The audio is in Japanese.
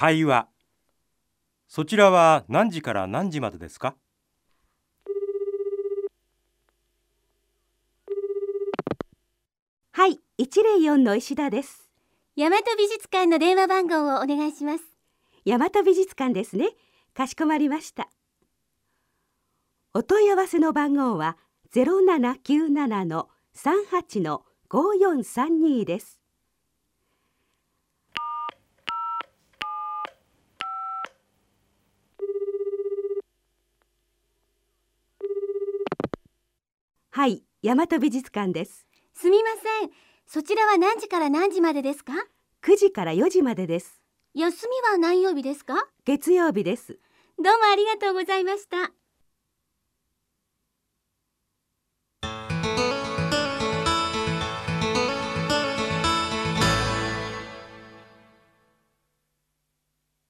会話そちらは何時から何時までですか？はい、104の石田です。大和美術館の電話番号をお願いします。大和美術館ですね。かしこまりました。お問い合わせの番号は0797の38の5432です。はい、大和美術館です。すみません。そちらは何時から何時までですか？9時から4時までです。休みは何曜日ですか？月曜日です。どうもありがとうございました。